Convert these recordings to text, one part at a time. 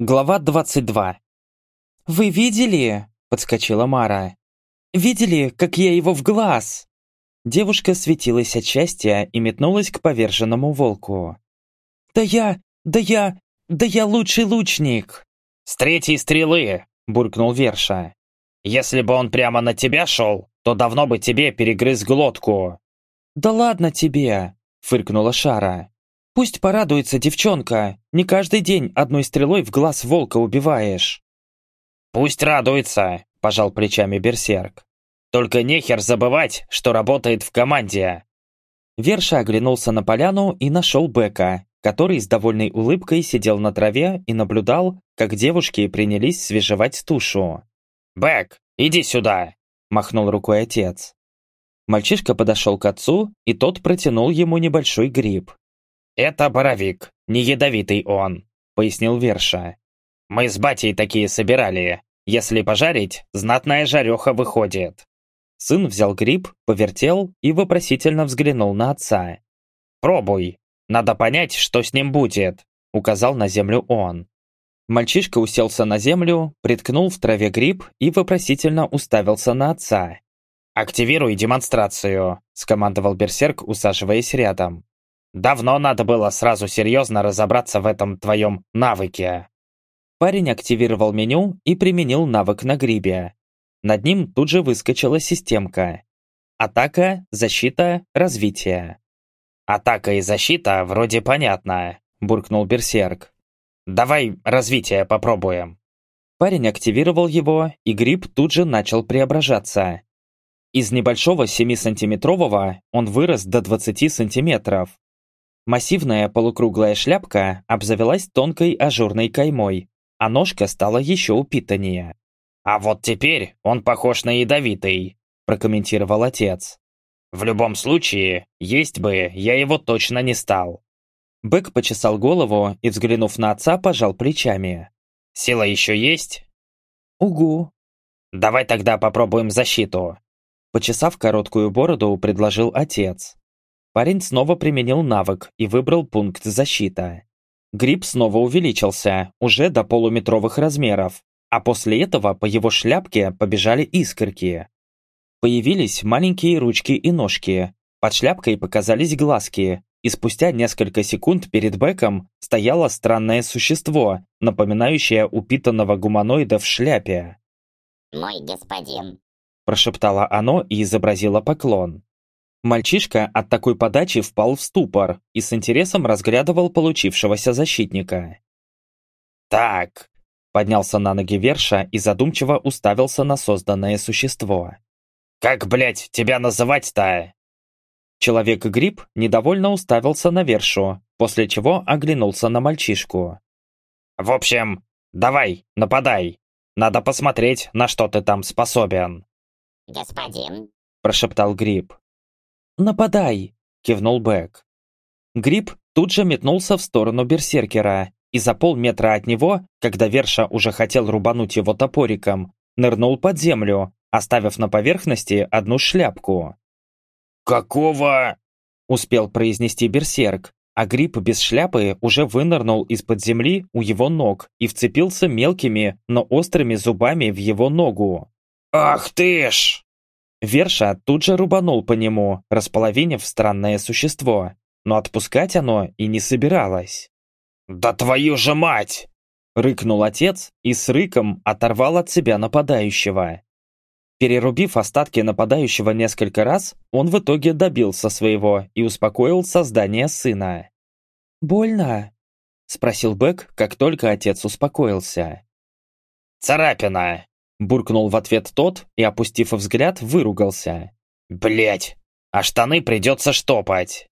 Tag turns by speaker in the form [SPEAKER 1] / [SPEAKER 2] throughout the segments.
[SPEAKER 1] Глава 22. «Вы видели?» – подскочила Мара. «Видели, как я его в глаз?» Девушка светилась от счастья и метнулась к поверженному волку. «Да я, да я, да я лучший лучник!»
[SPEAKER 2] «С третьей стрелы!» – буркнул Верша. «Если бы он прямо на тебя шел, то давно бы тебе перегрыз глотку!»
[SPEAKER 1] «Да ладно тебе!» – фыркнула Шара. Пусть порадуется девчонка. Не каждый день одной стрелой в глаз волка убиваешь.
[SPEAKER 2] Пусть радуется, пожал плечами Берсерк. Только нехер забывать, что работает в команде.
[SPEAKER 1] Верша оглянулся на поляну и нашел Бека, который с довольной улыбкой сидел на траве и наблюдал, как девушки принялись свежевать тушу.
[SPEAKER 2] «Бек, иди сюда!» – махнул рукой отец.
[SPEAKER 1] Мальчишка подошел к отцу, и тот протянул ему небольшой гриб.
[SPEAKER 2] «Это боровик, не ядовитый он», — пояснил Верша. «Мы с батей такие собирали. Если пожарить, знатная жареха выходит».
[SPEAKER 1] Сын взял гриб, повертел и вопросительно взглянул на отца.
[SPEAKER 2] «Пробуй. Надо понять, что с ним будет», — указал на землю он.
[SPEAKER 1] Мальчишка уселся на землю, приткнул в траве гриб и вопросительно уставился на отца.
[SPEAKER 2] «Активируй демонстрацию», — скомандовал Берсерк, усаживаясь рядом. Давно надо было сразу серьезно разобраться в этом твоем навыке.
[SPEAKER 1] Парень активировал меню и применил навык на грибе. Над ним тут же выскочила системка. Атака, защита, развитие.
[SPEAKER 2] Атака и защита вроде понятно, буркнул Берсерк. Давай развитие попробуем.
[SPEAKER 1] Парень активировал его, и гриб тут же начал преображаться. Из небольшого 7-сантиметрового он вырос до 20 сантиметров. Массивная полукруглая шляпка обзавелась тонкой ажурной каймой, а ножка стала еще упитаннее.
[SPEAKER 2] «А вот теперь он похож на ядовитый», – прокомментировал отец. «В любом случае, есть бы я его точно не стал».
[SPEAKER 1] Бэк почесал голову и, взглянув на отца, пожал плечами.
[SPEAKER 2] «Сила еще есть?»
[SPEAKER 1] «Угу».
[SPEAKER 2] «Давай тогда попробуем защиту».
[SPEAKER 1] Почесав короткую бороду, предложил отец. Парень снова применил навык и выбрал пункт защита. Гриб снова увеличился, уже до полуметровых размеров, а после этого по его шляпке побежали искорки. Появились маленькие ручки и ножки, под шляпкой показались глазки, и спустя несколько секунд перед Беком стояло странное существо, напоминающее упитанного гуманоида в шляпе.
[SPEAKER 3] «Мой господин», –
[SPEAKER 1] прошептало оно и изобразило поклон. Мальчишка от такой подачи впал в ступор и с интересом разглядывал получившегося защитника.
[SPEAKER 2] «Так», — поднялся на ноги Верша и задумчиво уставился на созданное существо. «Как, блядь, тебя называть-то?»
[SPEAKER 1] Человек-гриб недовольно уставился на Вершу, после чего оглянулся на мальчишку.
[SPEAKER 2] «В общем, давай, нападай. Надо посмотреть, на что ты там способен».
[SPEAKER 3] «Господин», –
[SPEAKER 1] прошептал гриб. «Нападай!» – кивнул Бэк. Гриб тут же метнулся в сторону берсеркера, и за полметра от него, когда Верша уже хотел рубануть его топориком, нырнул под землю, оставив на поверхности одну шляпку.
[SPEAKER 2] «Какого?»
[SPEAKER 1] – успел произнести берсерк, а гриб без шляпы уже вынырнул из-под земли у его ног и вцепился мелкими, но острыми зубами в его ногу.
[SPEAKER 2] «Ах ты ж!»
[SPEAKER 1] Верша тут же рубанул по нему, располовинив странное существо, но отпускать оно и не собиралось.
[SPEAKER 2] «Да твою же мать!»
[SPEAKER 1] Рыкнул отец и с рыком оторвал от себя нападающего. Перерубив остатки нападающего несколько раз, он в итоге добился своего и успокоил создание сына. «Больно?» – спросил Бэк, как только отец успокоился.
[SPEAKER 2] «Царапина!»
[SPEAKER 1] Буркнул в ответ тот и, опустив взгляд, выругался.
[SPEAKER 2] Блять, а штаны придется штопать.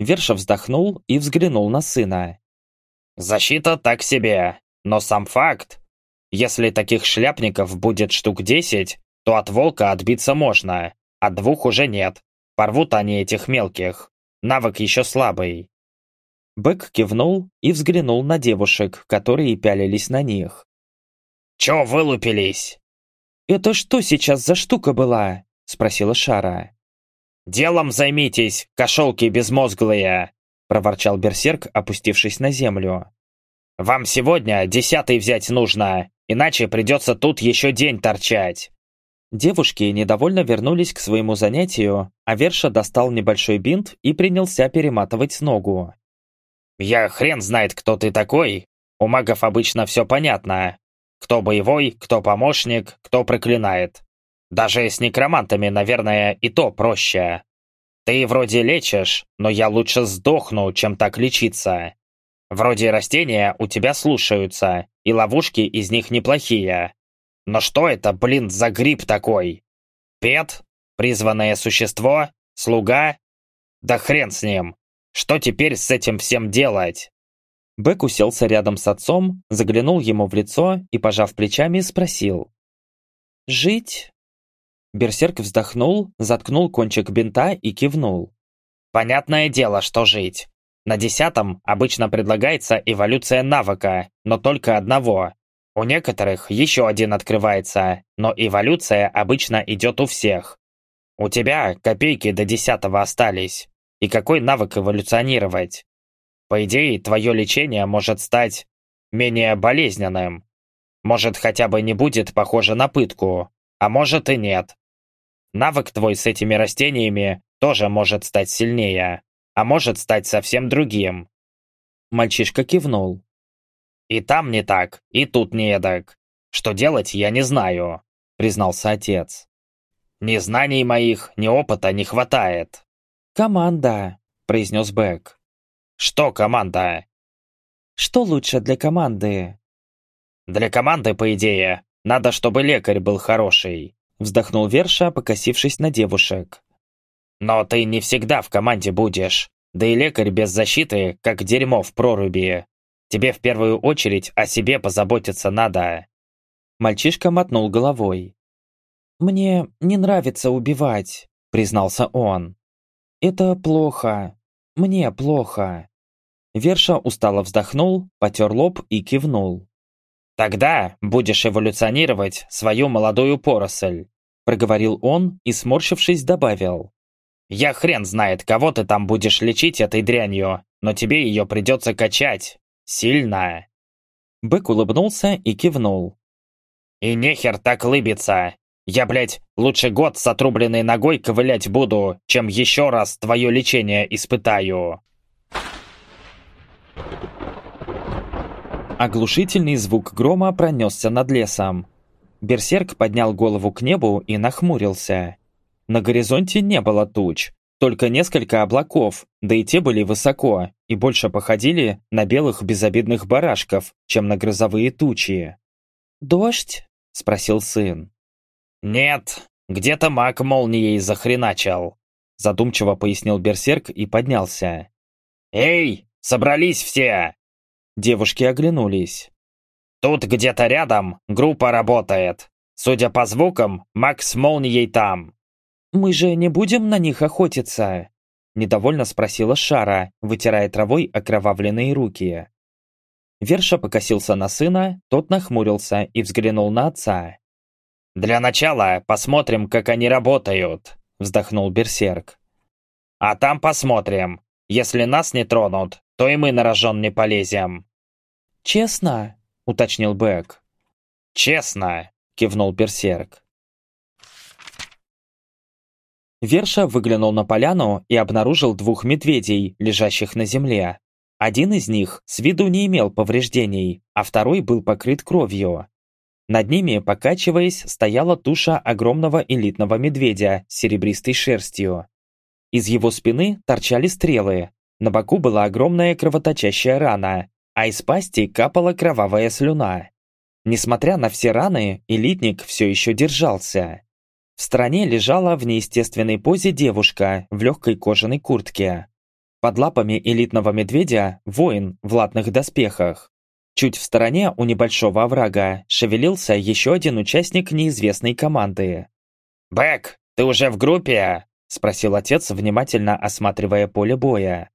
[SPEAKER 1] Верша вздохнул и взглянул на сына.
[SPEAKER 2] Защита так себе, но сам факт. Если таких шляпников будет штук десять, то от волка отбиться можно, от двух уже нет. Порвут они этих мелких. Навык еще слабый.
[SPEAKER 1] Бэк кивнул и взглянул на девушек, которые пялились на них.
[SPEAKER 2] «Чё вылупились?»
[SPEAKER 1] «Это что сейчас за штука была?» – спросила Шара.
[SPEAKER 2] «Делом займитесь, кошелки безмозглые!» – проворчал берсерк, опустившись на землю.
[SPEAKER 1] Вам сегодня десятый взять нужно, иначе придется тут еще день торчать.
[SPEAKER 4] Девушки недовольно вернулись к своему занятию, а Верша достал небольшой бинт и принялся перематывать ногу.
[SPEAKER 1] «Я хрен знает, кто ты такой. У магов обычно все понятно. Кто боевой, кто помощник, кто проклинает. Даже с некромантами, наверное, и то проще. Ты вроде лечишь, но я лучше сдохну, чем так лечиться. Вроде растения у тебя слушаются, и ловушки из них неплохие. Но что это, блин, за гриб такой? Пет? Призванное существо? Слуга? Да хрен с ним. Что теперь с этим всем делать?
[SPEAKER 4] Бэк уселся рядом с отцом, заглянул ему в лицо и, пожав плечами, спросил. «Жить?» Берсерк вздохнул, заткнул кончик бинта и кивнул.
[SPEAKER 1] «Понятное дело, что жить. На десятом обычно предлагается эволюция навыка, но только одного. У некоторых еще один открывается, но эволюция обычно идет у всех. У тебя копейки до десятого остались. И какой навык эволюционировать? По идее, твое лечение может стать менее болезненным. Может, хотя бы не будет похоже на пытку, а может и нет. Навык твой с этими растениями тоже может стать сильнее, а может стать совсем другим.
[SPEAKER 4] Мальчишка кивнул.
[SPEAKER 1] И там не так, и тут не эдак. Что делать, я не знаю», — признался отец. «Ни знаний моих, ни опыта не хватает».
[SPEAKER 4] «Команда», — произнес Бэк.
[SPEAKER 1] «Что команда?»
[SPEAKER 4] «Что лучше для команды?»
[SPEAKER 1] «Для команды, по идее, надо, чтобы лекарь был хороший», —
[SPEAKER 4] вздохнул Верша, покосившись на девушек.
[SPEAKER 1] «Но ты не всегда в команде будешь, да и лекарь без защиты, как дерьмо в проруби. Тебе в первую очередь о себе позаботиться надо».
[SPEAKER 4] Мальчишка мотнул головой. «Мне не нравится убивать», — признался он. «Это плохо. Мне плохо». Верша устало вздохнул, потер лоб и кивнул.
[SPEAKER 1] «Тогда будешь эволюционировать свою молодую поросль», проговорил он и, сморщившись, добавил. «Я хрен знает, кого ты там будешь лечить этой дрянью, но тебе ее придется качать. Сильно!»
[SPEAKER 4] Бык улыбнулся и кивнул.
[SPEAKER 1] «И нехер так лыбиться! Я, блядь, лучше год с отрубленной ногой ковылять буду, чем еще раз твое лечение испытаю!»
[SPEAKER 4] Оглушительный звук грома пронесся над лесом. Берсерк поднял голову к небу и нахмурился. На горизонте не было туч, только несколько облаков, да и те были высоко, и больше походили на белых безобидных барашков, чем на грозовые тучи. «Дождь?» – спросил сын.
[SPEAKER 1] «Нет, где-то маг молнией захреначил», – задумчиво пояснил Берсерк и поднялся. «Эй, собрались все!»
[SPEAKER 4] Девушки оглянулись.
[SPEAKER 1] «Тут где-то рядом группа работает. Судя по звукам, маг с молнией там».
[SPEAKER 4] «Мы же не будем на них охотиться?» Недовольно спросила Шара, вытирая травой окровавленные руки. Верша покосился на сына, тот нахмурился и взглянул на отца.
[SPEAKER 1] «Для начала посмотрим, как они работают», — вздохнул Берсерк. «А там посмотрим. Если нас не тронут, то и мы на рожон не полезем».
[SPEAKER 4] «Честно?» — уточнил Бэк.
[SPEAKER 1] «Честно», — кивнул Берсерк.
[SPEAKER 4] Верша выглянул на поляну и обнаружил двух медведей, лежащих на земле. Один из них с виду не имел повреждений, а второй был покрыт кровью. Над ними, покачиваясь, стояла туша огромного элитного медведя с серебристой шерстью. Из его спины торчали стрелы, на боку была огромная кровоточащая рана, а из пасти капала кровавая слюна. Несмотря на все раны, элитник все еще держался. В стороне лежала в неестественной позе девушка в легкой кожаной куртке. Под лапами элитного медведя воин в латных доспехах. Чуть в стороне у небольшого оврага шевелился еще один участник неизвестной команды.
[SPEAKER 1] «Бэк, ты уже в группе?» – спросил отец, внимательно осматривая поле боя.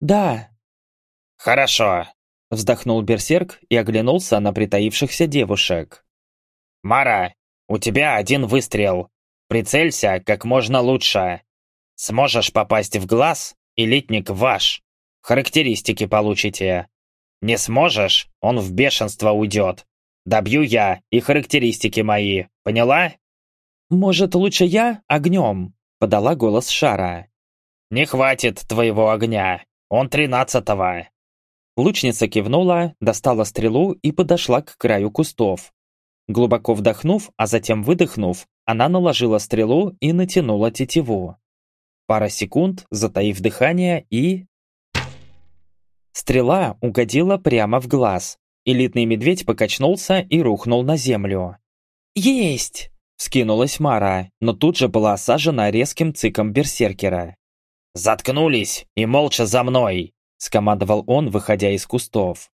[SPEAKER 4] «Да».
[SPEAKER 1] «Хорошо», – вздохнул Берсерк и оглянулся на притаившихся девушек. «Мара, у тебя один выстрел. Прицелься как можно лучше. Сможешь попасть в глаз, элитник ваш. Характеристики получите.
[SPEAKER 2] Не сможешь, он в бешенство уйдет. Добью я и характеристики мои, поняла?
[SPEAKER 1] «Может, лучше я огнем?» – подала голос Шара.
[SPEAKER 2] «Не хватит твоего огня, он тринадцатого».
[SPEAKER 1] Лучница кивнула, достала стрелу и подошла к краю кустов. Глубоко вдохнув, а затем выдохнув, она наложила стрелу и натянула тетиву. Пара секунд, затаив дыхание, и... Стрела угодила прямо в глаз. Элитный медведь покачнулся и рухнул на землю. «Есть!» – вскинулась Мара, но тут же была осажена резким циком берсеркера.
[SPEAKER 2] «Заткнулись и молча за мной!» – скомандовал он, выходя из кустов.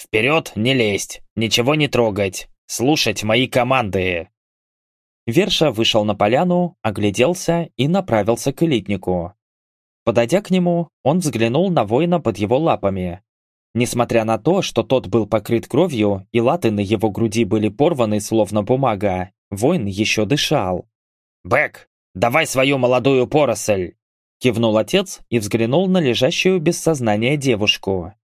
[SPEAKER 2] «Вперед не лезть, ничего не трогать, слушать мои команды!»
[SPEAKER 1] Верша вышел на поляну, огляделся и направился к элитнику. Подойдя к нему, он взглянул на воина под его лапами. Несмотря на то, что тот был покрыт кровью и латы на его груди были порваны словно бумага, воин еще дышал.
[SPEAKER 2] «Бэк, давай свою молодую поросль!»
[SPEAKER 1] Кивнул отец и взглянул на лежащую без сознания девушку.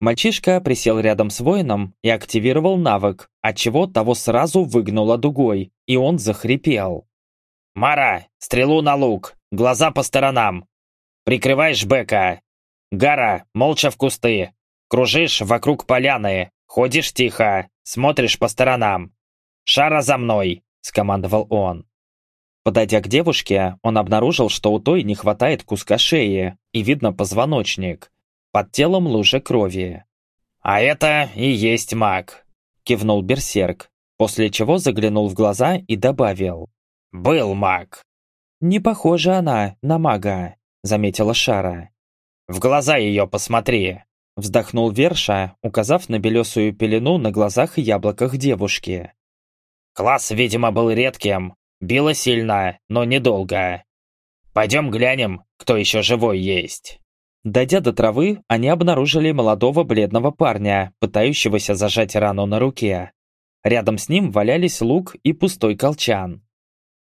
[SPEAKER 1] Мальчишка присел рядом с воином и активировал навык, отчего того сразу выгнуло дугой, и он захрипел.
[SPEAKER 2] «Мара, стрелу на лук, глаза по сторонам. Прикрываешь Бека. Гара, молча в кусты. Кружишь вокруг поляны, ходишь тихо, смотришь по сторонам. Шара за мной!» – скомандовал он.
[SPEAKER 1] Подойдя к девушке, он обнаружил, что у той не хватает куска шеи, и видно позвоночник. Под телом лужа крови.
[SPEAKER 2] «А это и есть маг», – кивнул Берсерк, после чего заглянул в глаза и добавил. «Был маг».
[SPEAKER 1] «Не похожа она на мага», – заметила Шара.
[SPEAKER 2] «В глаза ее посмотри», –
[SPEAKER 1] вздохнул Верша, указав на белесую пелену на глазах и яблоках девушки.
[SPEAKER 2] «Класс, видимо, был редким, Било сильно, но недолго. Пойдем глянем, кто еще живой есть.
[SPEAKER 1] Дойдя до травы, они обнаружили молодого бледного парня, пытающегося зажать рану на руке. Рядом с ним валялись лук и пустой колчан.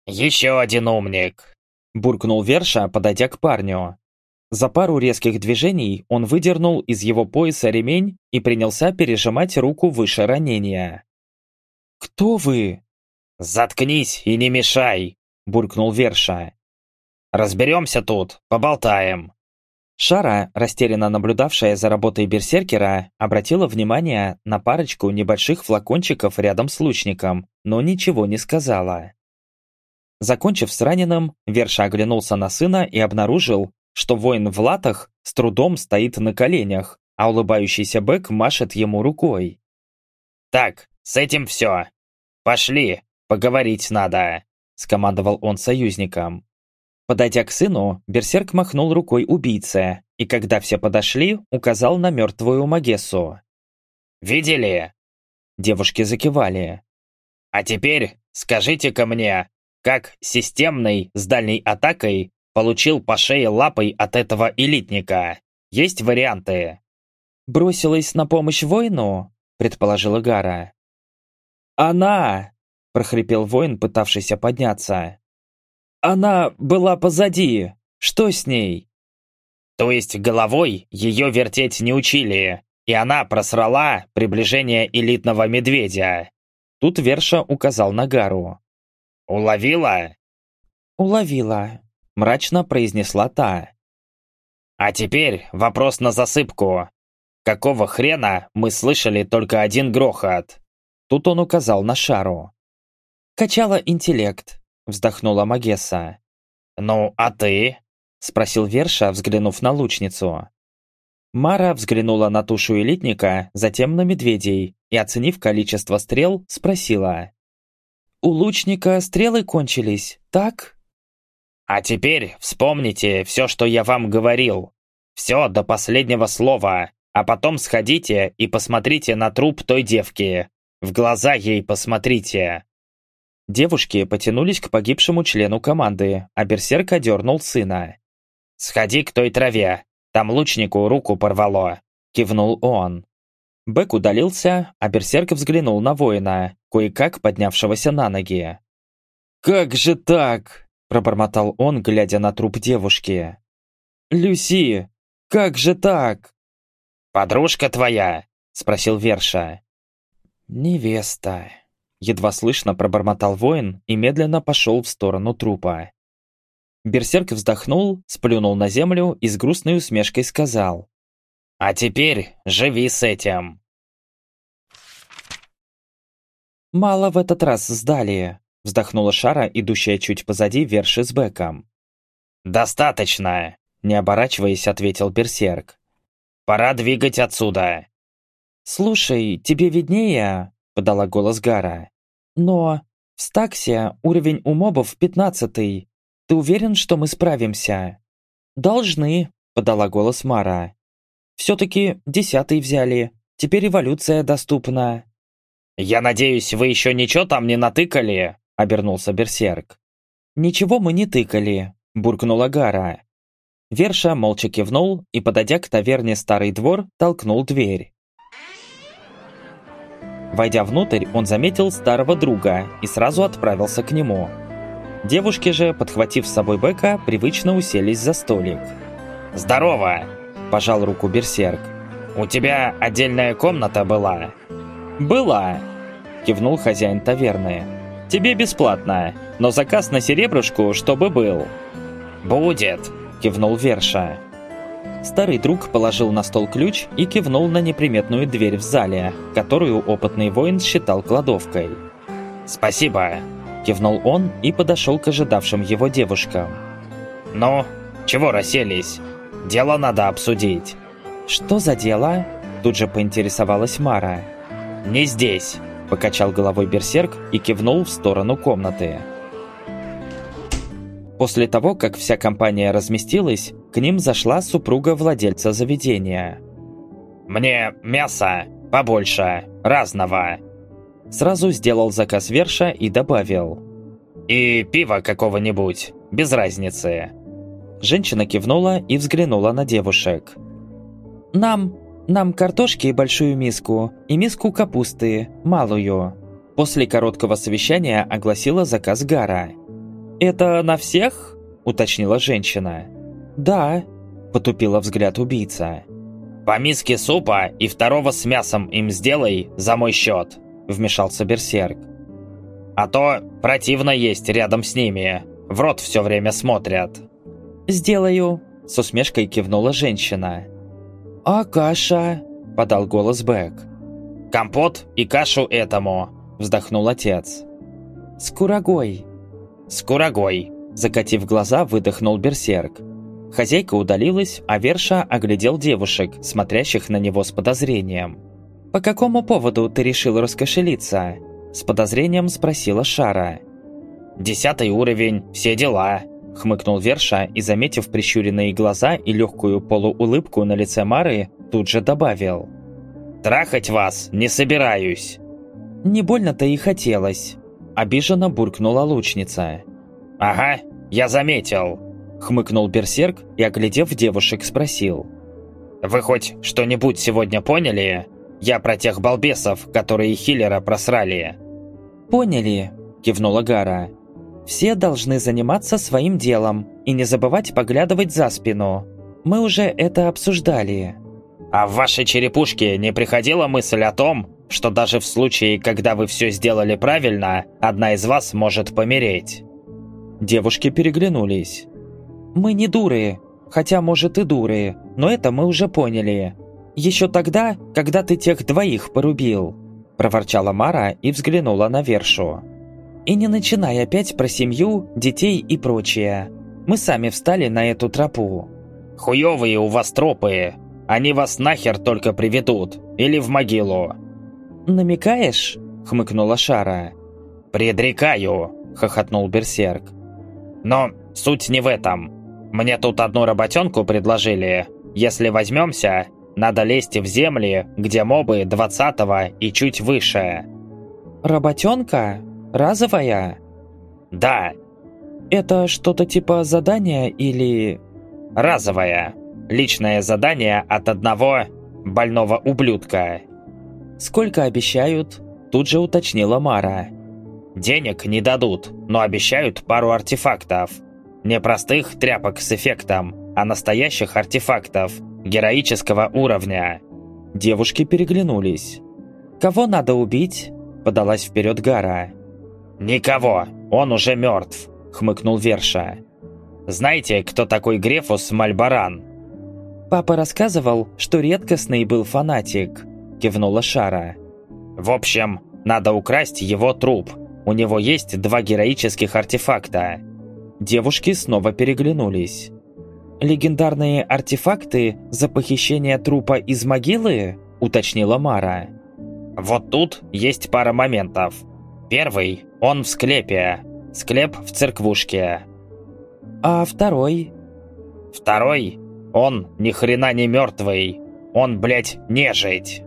[SPEAKER 2] «Еще один умник!»
[SPEAKER 1] – буркнул Верша, подойдя к парню. За пару резких движений он выдернул из его пояса ремень и принялся пережимать руку выше ранения. «Кто вы?»
[SPEAKER 2] «Заткнись и не мешай!» – буркнул Верша. «Разберемся тут, поболтаем!»
[SPEAKER 1] Шара, растерянно наблюдавшая за работой берсеркера, обратила внимание на парочку небольших флакончиков рядом с лучником, но ничего не сказала. Закончив с раненым, Верша оглянулся на сына и обнаружил, что воин в латах с трудом стоит на коленях, а улыбающийся Бэк машет ему рукой.
[SPEAKER 2] «Так, с этим все. Пошли, «Поговорить надо», – скомандовал он союзникам.
[SPEAKER 1] Подойдя к сыну, Берсерк махнул рукой убийце, и когда все подошли, указал на мертвую Магессу.
[SPEAKER 2] «Видели?»
[SPEAKER 1] Девушки закивали.
[SPEAKER 2] «А теперь скажите-ка мне, как системный с дальней атакой получил по шее лапой от этого элитника? Есть варианты?»
[SPEAKER 1] «Бросилась на помощь воину?» – предположила Гара. «Она!» прохрипел воин, пытавшийся подняться. «Она была позади! Что с ней?»
[SPEAKER 2] «То есть головой ее вертеть не учили, и она просрала приближение элитного медведя?»
[SPEAKER 1] Тут Верша указал на Гару.
[SPEAKER 2] «Уловила?»
[SPEAKER 1] «Уловила», — мрачно произнесла та.
[SPEAKER 2] «А теперь вопрос на засыпку. Какого хрена мы слышали только один грохот?»
[SPEAKER 1] Тут он указал на шару. «Качала интеллект», — вздохнула Магесса.
[SPEAKER 2] «Ну, а ты?»
[SPEAKER 1] — спросил Верша, взглянув на лучницу. Мара взглянула на тушу элитника, затем на медведей и, оценив количество стрел, спросила. «У лучника стрелы кончились, так?»
[SPEAKER 2] «А теперь вспомните все, что я вам говорил. Все до последнего слова, а потом сходите и посмотрите на труп той девки. В глаза ей посмотрите.
[SPEAKER 1] Девушки потянулись к погибшему члену команды, а берсерк одернул сына.
[SPEAKER 2] «Сходи к той траве, там лучнику руку порвало», – кивнул он.
[SPEAKER 1] Бэк удалился, а берсерк взглянул на воина, кое-как поднявшегося на ноги. «Как же так?» – пробормотал он, глядя на труп девушки. «Люси, как же так?»
[SPEAKER 2] «Подружка твоя?» – спросил Верша.
[SPEAKER 1] «Невеста», – едва слышно пробормотал воин и медленно пошел в сторону трупа. Берсерк вздохнул, сплюнул на землю и с грустной усмешкой сказал.
[SPEAKER 2] «А теперь живи с этим».
[SPEAKER 1] «Мало в этот раз сдали», – вздохнула Шара, идущая чуть позади Верши с Беком.
[SPEAKER 2] «Достаточно», – не оборачиваясь, ответил Берсерк. Пора двигать отсюда!»
[SPEAKER 1] «Слушай, тебе виднее?» – подала голос Гара. «Но в стаксе уровень у мобов пятнадцатый. Ты уверен, что мы справимся?» «Должны», – подала голос Мара. «Все-таки десятый взяли. Теперь эволюция доступна».
[SPEAKER 2] «Я надеюсь, вы еще ничего там не натыкали?» – обернулся Берсерк.
[SPEAKER 1] «Ничего мы не тыкали», – буркнула Гара. Верша молча кивнул и, подойдя к таверне «Старый двор», толкнул дверь. Войдя внутрь, он заметил старого друга и сразу отправился к нему. Девушки же, подхватив с собой Бека, привычно уселись за столик.
[SPEAKER 2] «Здорово!»
[SPEAKER 1] – пожал руку Берсерк.
[SPEAKER 2] «У тебя отдельная комната была?»
[SPEAKER 1] «Была!» – кивнул хозяин таверны. «Тебе бесплатно, но заказ на серебрушку, чтобы был».
[SPEAKER 2] «Будет!»
[SPEAKER 1] – кивнул Верша. Старый друг положил на стол ключ и кивнул на неприметную дверь в зале, которую опытный воин считал кладовкой.
[SPEAKER 2] «Спасибо!»
[SPEAKER 1] – кивнул он и подошел к ожидавшим его девушкам.
[SPEAKER 2] «Ну, чего расселись? Дело надо обсудить».
[SPEAKER 1] «Что за дело?» – тут же поинтересовалась Мара.
[SPEAKER 2] «Не здесь», –
[SPEAKER 1] покачал головой берсерк и кивнул в сторону комнаты. После того, как вся компания разместилась, к ним зашла супруга владельца заведения.
[SPEAKER 2] «Мне мясо побольше, разного».
[SPEAKER 1] Сразу сделал заказ Верша и добавил.
[SPEAKER 2] «И пиво какого-нибудь, без разницы».
[SPEAKER 1] Женщина кивнула и взглянула на девушек. «Нам, нам картошки и большую миску, и миску капусты, малую». После короткого совещания огласила заказ Гара – «Это на всех?» – уточнила женщина. «Да», – потупила взгляд убийца.
[SPEAKER 2] «По миске супа и второго с мясом им сделай за мой счет», – вмешался Берсерк. «А то противно есть рядом с ними, в рот все время смотрят».
[SPEAKER 1] «Сделаю», – с усмешкой кивнула женщина. «А каша?» – подал голос Бэк.
[SPEAKER 2] «Компот и кашу этому», – вздохнул отец.
[SPEAKER 1] «С курагой»,
[SPEAKER 2] «С курагой!»
[SPEAKER 1] Закатив глаза, выдохнул берсерк. Хозяйка удалилась, а Верша оглядел девушек, смотрящих на него с подозрением. «По какому поводу ты решил раскошелиться?» С подозрением спросила Шара.
[SPEAKER 2] «Десятый уровень, все дела», — хмыкнул Верша и, заметив прищуренные глаза и легкую полуулыбку на лице Мары, тут же добавил. «Трахать вас не собираюсь».
[SPEAKER 1] «Не больно-то и хотелось», Обиженно буркнула лучница.
[SPEAKER 2] «Ага, я заметил», —
[SPEAKER 1] хмыкнул берсерк и, оглядев девушек, спросил.
[SPEAKER 2] «Вы хоть что-нибудь сегодня поняли? Я про тех балбесов, которые Хиллера просрали».
[SPEAKER 1] «Поняли», — кивнула Гара. «Все должны заниматься своим делом и не забывать поглядывать за спину. Мы уже это обсуждали».
[SPEAKER 2] «А в вашей черепушке не приходила мысль о том, что даже в случае, когда вы все сделали правильно, одна из вас может помереть».
[SPEAKER 1] Девушки переглянулись. «Мы не дуры, хотя, может, и дуры, но это мы уже поняли. Еще тогда, когда ты тех двоих порубил», проворчала Мара и взглянула на Вершу. «И не начинай опять про семью, детей и прочее. Мы сами встали на эту тропу».
[SPEAKER 2] «Хуевые у вас тропы. Они вас нахер только приведут. Или в могилу.
[SPEAKER 1] «Намекаешь?» — хмыкнула Шара.
[SPEAKER 2] «Предрекаю!» — хохотнул Берсерк. «Но суть не в этом. Мне тут одну работенку предложили. Если возьмемся, надо лезть в земли, где мобы двадцатого и чуть выше».
[SPEAKER 1] «Работенка? Разовая?»
[SPEAKER 2] «Да».
[SPEAKER 1] «Это что-то типа задания или...»
[SPEAKER 2] «Разовое. Личное задание от одного больного ублюдка».
[SPEAKER 1] «Сколько обещают?» Тут же уточнила Мара.
[SPEAKER 2] «Денег не дадут, но обещают пару артефактов. Не простых тряпок с эффектом, а настоящих артефактов, героического уровня».
[SPEAKER 5] Девушки переглянулись. «Кого надо убить?» – подалась вперед Гара.
[SPEAKER 1] «Никого, он уже мертв», – хмыкнул Верша. «Знаете, кто такой Грефус Мальбаран?»
[SPEAKER 5] «Папа рассказывал, что редкостный был фанатик», – кивнула Шара.
[SPEAKER 1] «В общем, надо украсть его труп. У него есть два героических артефакта».
[SPEAKER 5] Девушки снова переглянулись. «Легендарные артефакты за похищение трупа из могилы?» – уточнила Мара.
[SPEAKER 1] «Вот тут есть пара моментов. Первый – он в склепе. Склеп в церквушке.
[SPEAKER 5] А второй?
[SPEAKER 1] Второй? Он ни хрена не мертвый. Он, блядь, нежить.